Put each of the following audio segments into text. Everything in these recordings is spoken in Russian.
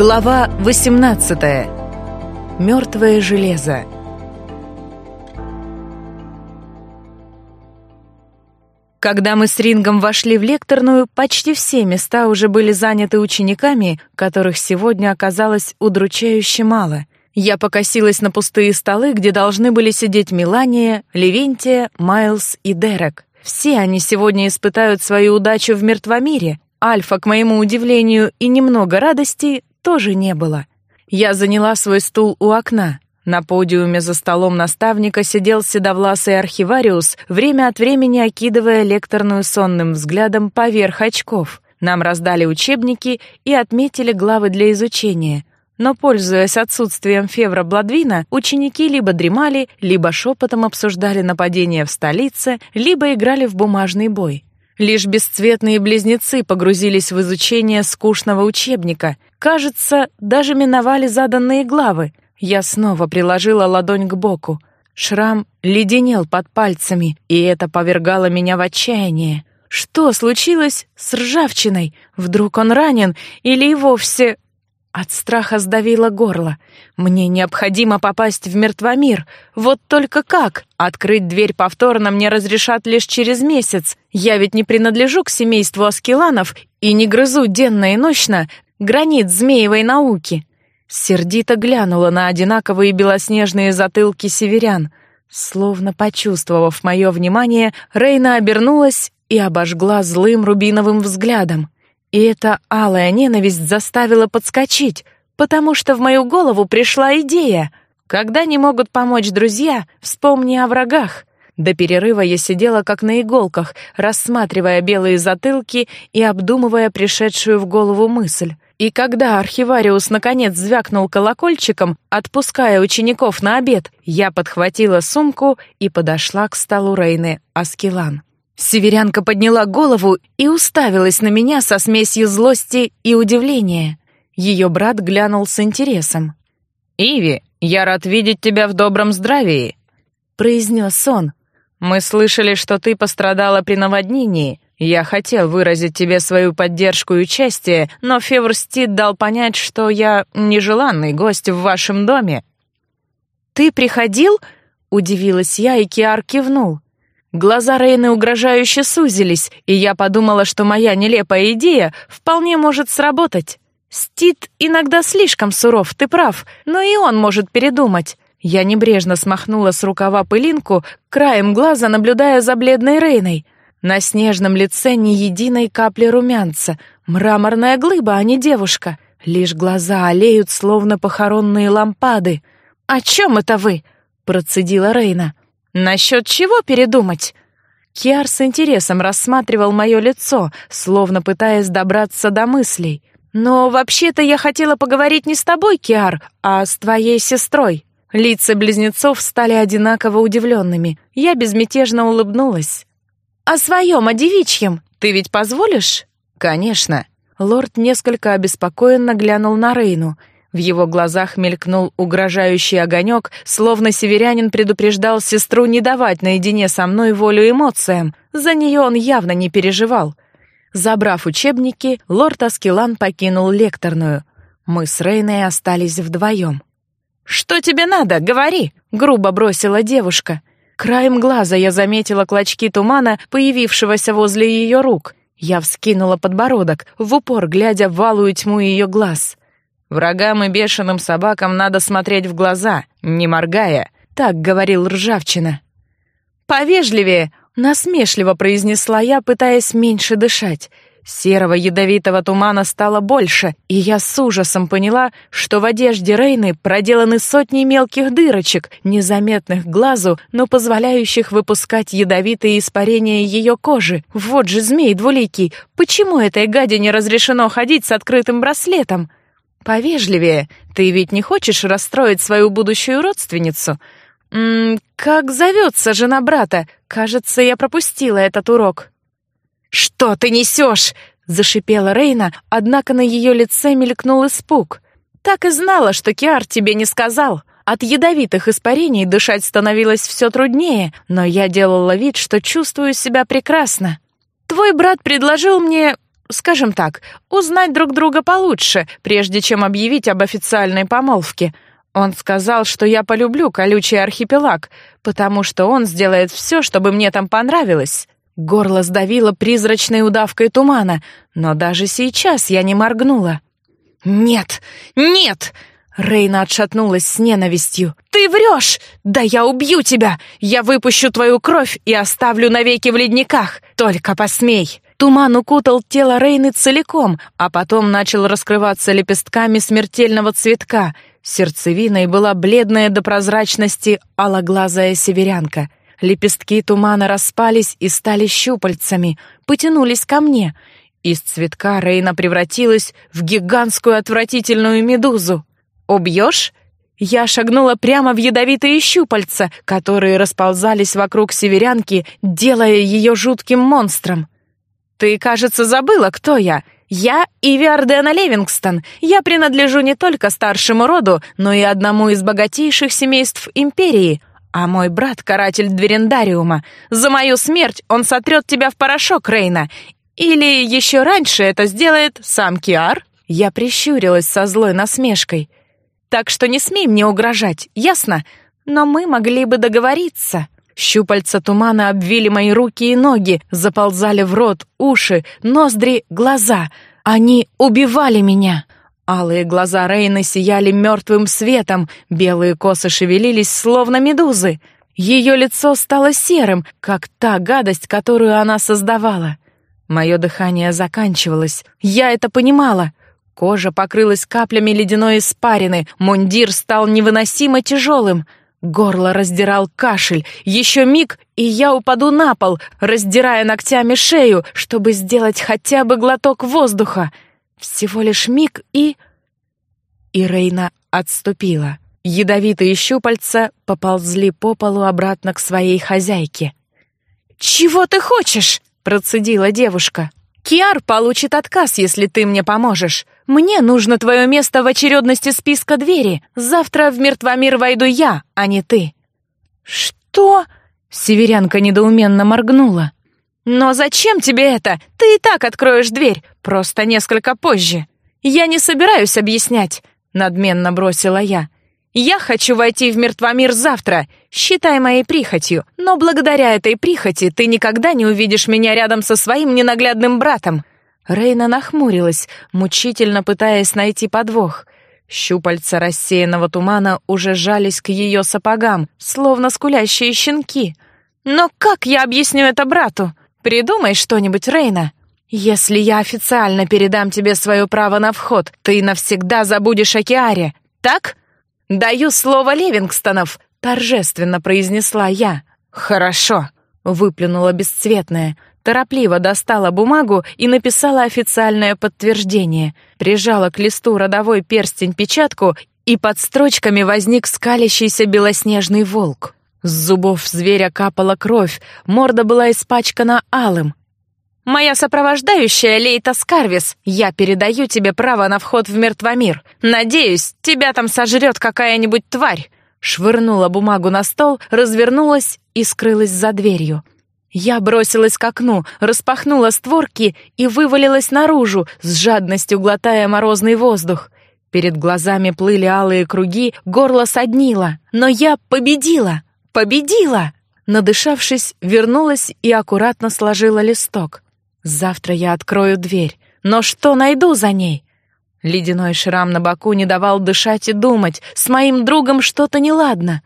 Глава 18. Мертвое железо. Когда мы с Рингом вошли в лекторную, почти все места уже были заняты учениками, которых сегодня оказалось удручающе мало. Я покосилась на пустые столы, где должны были сидеть Мелания, Левентия, Майлз и Дерек. Все они сегодня испытают свою удачу в мертвомире. Альфа, к моему удивлению, и немного радости тоже не было. Я заняла свой стул у окна. На подиуме за столом наставника сидел седовласый архивариус, время от времени окидывая лекторную сонным взглядом поверх очков. Нам раздали учебники и отметили главы для изучения. Но, пользуясь отсутствием Февра Бладвина, ученики либо дремали, либо шепотом обсуждали нападение в столице, либо играли в бумажный бой. Лишь бесцветные близнецы погрузились в изучение скучного учебника. Кажется, даже миновали заданные главы. Я снова приложила ладонь к боку. Шрам леденел под пальцами, и это повергало меня в отчаяние. Что случилось с ржавчиной? Вдруг он ранен или и вовсе от страха сдавило горло. Мне необходимо попасть в мертвомир. Вот только как? Открыть дверь повторно мне разрешат лишь через месяц. Я ведь не принадлежу к семейству аскеланов и не грызу денно и ночно гранит змеевой науки. Сердито глянула на одинаковые белоснежные затылки северян. Словно почувствовав мое внимание, Рейна обернулась и обожгла злым рубиновым взглядом. И эта алая ненависть заставила подскочить, потому что в мою голову пришла идея. Когда не могут помочь друзья, вспомни о врагах. До перерыва я сидела как на иголках, рассматривая белые затылки и обдумывая пришедшую в голову мысль. И когда архивариус наконец звякнул колокольчиком, отпуская учеников на обед, я подхватила сумку и подошла к столу Рейны Аскелан. Северянка подняла голову и уставилась на меня со смесью злости и удивления. Ее брат глянул с интересом. «Иви, я рад видеть тебя в добром здравии», — произнес он. «Мы слышали, что ты пострадала при наводнении. Я хотел выразить тебе свою поддержку и участие, но Феврстит дал понять, что я нежеланный гость в вашем доме». «Ты приходил?» — удивилась я, и Киар кивнул. Глаза Рейны угрожающе сузились, и я подумала, что моя нелепая идея вполне может сработать. Стит иногда слишком суров, ты прав, но и он может передумать. Я небрежно смахнула с рукава пылинку, краем глаза наблюдая за бледной Рейной. На снежном лице ни единой капли румянца, мраморная глыба, а не девушка. Лишь глаза олеют, словно похоронные лампады. «О чем это вы?» — процедила Рейна. Насчет чего передумать? Киар с интересом рассматривал мое лицо, словно пытаясь добраться до мыслей. Но вообще-то я хотела поговорить не с тобой, Киар, а с твоей сестрой. Лица близнецов стали одинаково удивленными. Я безмятежно улыбнулась. «О своем, о девичьем. Ты ведь позволишь?» «Конечно». Лорд несколько обеспокоенно глянул на Рейну. В его глазах мелькнул угрожающий огонек, словно северянин предупреждал сестру не давать наедине со мной волю эмоциям. За нее он явно не переживал. Забрав учебники, лорд Аскелан покинул лекторную. Мы с Рейной остались вдвоем. «Что тебе надо? Говори!» — грубо бросила девушка. Краем глаза я заметила клочки тумана, появившегося возле ее рук. Я вскинула подбородок, в упор глядя в валую тьму ее глаз. Врагам и бешеным собакам надо смотреть в глаза, не моргая, так говорил Ржавчина. Повежливее, насмешливо произнесла я, пытаясь меньше дышать. Серого ядовитого тумана стало больше, и я с ужасом поняла, что в одежде Рейны проделаны сотни мелких дырочек, незаметных глазу, но позволяющих выпускать ядовитые испарения ее кожи. Вот же змей двуликий, почему этой гаде не разрешено ходить с открытым браслетом? «Повежливее. Ты ведь не хочешь расстроить свою будущую родственницу?» «М «Как зовется жена брата? Кажется, я пропустила этот урок». «Что ты несешь?» — зашипела Рейна, однако на ее лице мелькнул испуг. «Так и знала, что Киар тебе не сказал. От ядовитых испарений дышать становилось все труднее, но я делала вид, что чувствую себя прекрасно. Твой брат предложил мне скажем так, узнать друг друга получше, прежде чем объявить об официальной помолвке. Он сказал, что я полюблю колючий архипелаг, потому что он сделает все, чтобы мне там понравилось. Горло сдавило призрачной удавкой тумана, но даже сейчас я не моргнула. «Нет! Нет!» Рейна отшатнулась с ненавистью. «Ты врешь! Да я убью тебя! Я выпущу твою кровь и оставлю навеки в ледниках! Только посмей!» Туман укутал тело Рейны целиком, а потом начал раскрываться лепестками смертельного цветка. Сердцевиной была бледная до прозрачности алоглазая северянка. Лепестки тумана распались и стали щупальцами, потянулись ко мне. Из цветка Рейна превратилась в гигантскую отвратительную медузу. «Убьешь?» Я шагнула прямо в ядовитые щупальца, которые расползались вокруг северянки, делая ее жутким монстром. «Ты, кажется, забыла, кто я. Я Иви Ардена Левингстон. Я принадлежу не только старшему роду, но и одному из богатейших семейств Империи. А мой брат — каратель Дверендариума. За мою смерть он сотрет тебя в порошок, Рейна. Или еще раньше это сделает сам Киар?» Я прищурилась со злой насмешкой — так что не смей мне угрожать, ясно? Но мы могли бы договориться. Щупальца тумана обвили мои руки и ноги, заползали в рот, уши, ноздри, глаза. Они убивали меня. Алые глаза Рейны сияли мертвым светом, белые косы шевелились, словно медузы. Ее лицо стало серым, как та гадость, которую она создавала. Мое дыхание заканчивалось. Я это понимала. Кожа покрылась каплями ледяной испарины, мундир стал невыносимо тяжелым. Горло раздирал кашель. Еще миг, и я упаду на пол, раздирая ногтями шею, чтобы сделать хотя бы глоток воздуха. Всего лишь миг, и... И Рейна отступила. Ядовитые щупальца поползли по полу обратно к своей хозяйке. «Чего ты хочешь?» — процедила девушка. «Киар получит отказ, если ты мне поможешь. Мне нужно твое место в очередности списка двери. Завтра в мертвомир войду я, а не ты». «Что?» — северянка недоуменно моргнула. «Но зачем тебе это? Ты и так откроешь дверь, просто несколько позже». «Я не собираюсь объяснять», — надменно бросила я. «Я хочу войти в мертвомир завтра, считай моей прихотью, но благодаря этой прихоти ты никогда не увидишь меня рядом со своим ненаглядным братом. Рейна нахмурилась, мучительно пытаясь найти подвох. Щупальца рассеянного тумана уже жались к ее сапогам, словно скулящие щенки. «Но как я объясню это брату? Придумай что-нибудь, Рейна!» «Если я официально передам тебе свое право на вход, ты навсегда забудешь о Киаре, так?» «Даю слово Левингстонов», — торжественно произнесла я. «Хорошо», — выплюнула бесцветная. Торопливо достала бумагу и написала официальное подтверждение, прижала к листу родовой перстень-печатку, и под строчками возник скалящийся белоснежный волк. С зубов зверя капала кровь, морда была испачкана алым. «Моя сопровождающая Лейта Скарвис, я передаю тебе право на вход в мертвомир. Надеюсь, тебя там сожрет какая-нибудь тварь». Швырнула бумагу на стол, развернулась и скрылась за дверью. Я бросилась к окну, распахнула створки и вывалилась наружу, с жадностью глотая морозный воздух. Перед глазами плыли алые круги, горло соднило. Но я победила! Победила! Надышавшись, вернулась и аккуратно сложила листок. Завтра я открою дверь. Но что найду за ней? Ледяной шрам на боку не давал дышать и думать. С моим другом что-то неладно.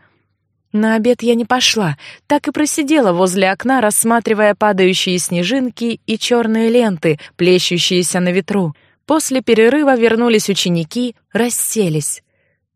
На обед я не пошла, так и просидела возле окна, рассматривая падающие снежинки и черные ленты, плещущиеся на ветру. После перерыва вернулись ученики, расселись.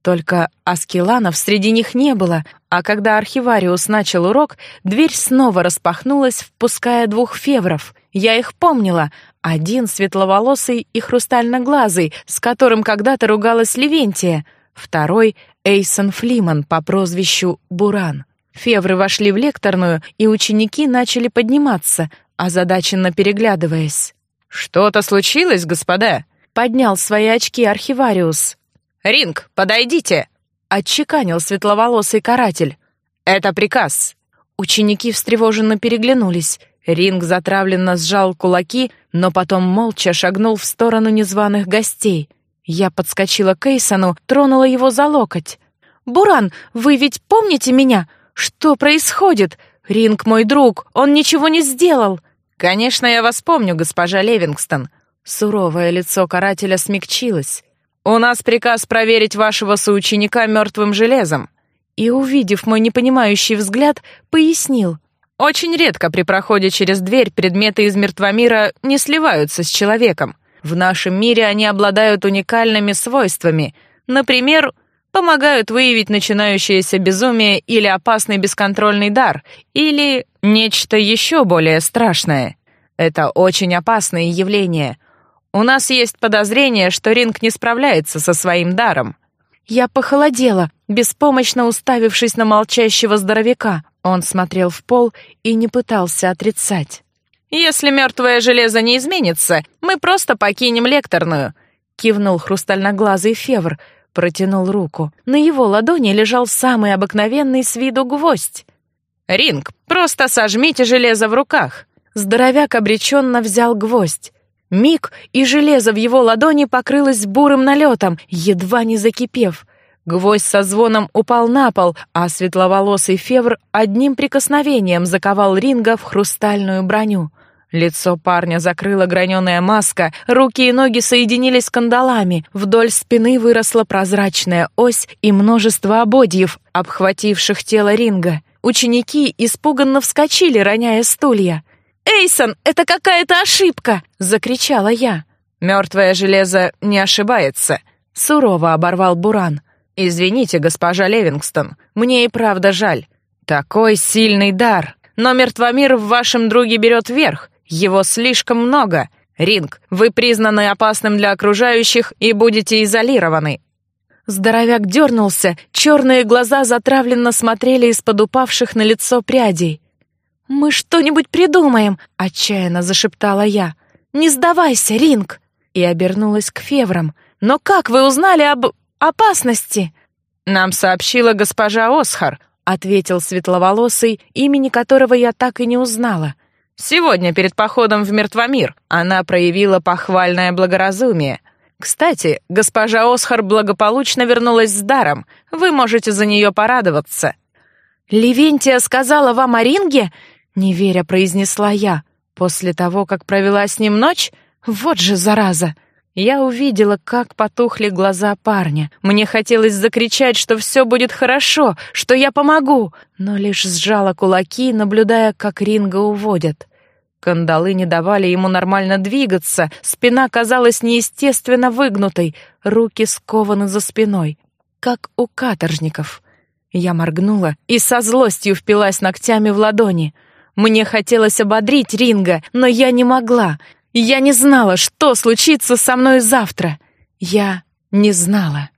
Только аскеланов среди них не было, а когда архивариус начал урок, дверь снова распахнулась, впуская двух февров. Я их помнила. Один светловолосый и хрустальноглазый, с которым когда-то ругалась Левентия — второй — Эйсон Флиман по прозвищу Буран. Февры вошли в лекторную, и ученики начали подниматься, озадаченно переглядываясь. «Что-то случилось, господа?» — поднял свои очки архивариус. «Ринг, подойдите!» — отчеканил светловолосый каратель. «Это приказ». Ученики встревоженно переглянулись. Ринг затравленно сжал кулаки, но потом молча шагнул в сторону незваных гостей. Я подскочила к Эйсону, тронула его за локоть. «Буран, вы ведь помните меня? Что происходит? Ринг мой друг, он ничего не сделал!» «Конечно, я вас помню, госпожа Левингстон». Суровое лицо карателя смягчилось. «У нас приказ проверить вашего соученика мертвым железом». И, увидев мой непонимающий взгляд, пояснил. «Очень редко при проходе через дверь предметы из мертвомира не сливаются с человеком. В нашем мире они обладают уникальными свойствами. Например, помогают выявить начинающееся безумие или опасный бесконтрольный дар, или нечто еще более страшное. Это очень опасные явления. У нас есть подозрение, что Ринг не справляется со своим даром. Я похолодела, беспомощно уставившись на молчащего здоровяка. Он смотрел в пол и не пытался отрицать. «Если мертвое железо не изменится, мы просто покинем лекторную», — кивнул хрустальноглазый Февр, протянул руку. На его ладони лежал самый обыкновенный с виду гвоздь. «Ринг, просто сожмите железо в руках». Здоровяк обреченно взял гвоздь. Миг, и железо в его ладони покрылось бурым налетом, едва не закипев. Гвоздь со звоном упал на пол, а светловолосый Февр одним прикосновением заковал Ринга в хрустальную броню. Лицо парня закрыла граненая маска, руки и ноги соединились кандалами, вдоль спины выросла прозрачная ось и множество ободьев, обхвативших тело Ринга. Ученики испуганно вскочили, роняя стулья. «Эйсон, это какая-то ошибка!» — закричала я. «Мертвое железо не ошибается», — сурово оборвал Буран. «Извините, госпожа Левингстон, мне и правда жаль. Такой сильный дар, но мертвомир в вашем друге берет верх, его слишком много. Ринг, вы признаны опасным для окружающих и будете изолированы». Здоровяк дернулся, черные глаза затравленно смотрели из-под упавших на лицо прядей. «Мы что-нибудь придумаем!» — отчаянно зашептала я. «Не сдавайся, Ринг!» И обернулась к Феврам. «Но как вы узнали об опасности?» «Нам сообщила госпожа Осхар», — ответил светловолосый, имени которого я так и не узнала. Сегодня, перед походом в Мертвомир, она проявила похвальное благоразумие. Кстати, госпожа Осхар благополучно вернулась с даром. Вы можете за нее порадоваться». «Левентия сказала вам о ринге?» — неверя произнесла я. «После того, как провела с ним ночь? Вот же зараза!» Я увидела, как потухли глаза парня. Мне хотелось закричать, что все будет хорошо, что я помогу, но лишь сжала кулаки, наблюдая, как Ринга уводят. Кандалы не давали ему нормально двигаться, спина казалась неестественно выгнутой, руки скованы за спиной, как у каторжников. Я моргнула и со злостью впилась ногтями в ладони. Мне хотелось ободрить Ринга, но я не могла. Я не знала, что случится со мной завтра. Я не знала.